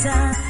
time.